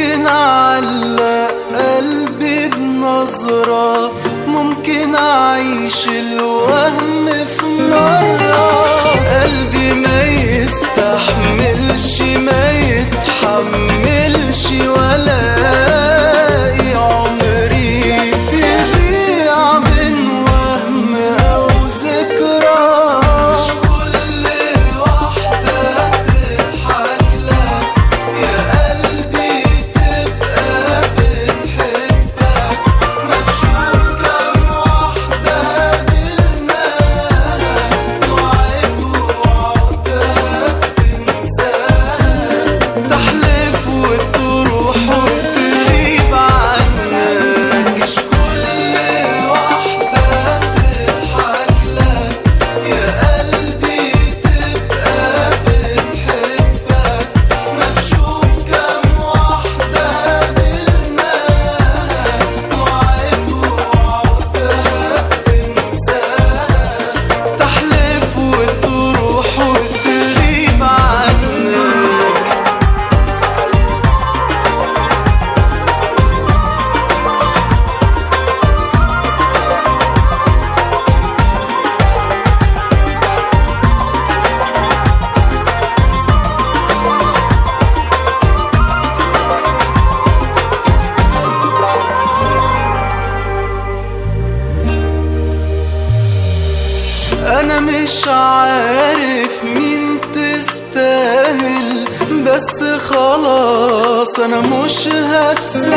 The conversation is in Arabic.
ممكن علق قلبي بنظرة ممكن أعيش الوهم في مش عارف مين تستاهل بس خلاص أنا مش هتساهل.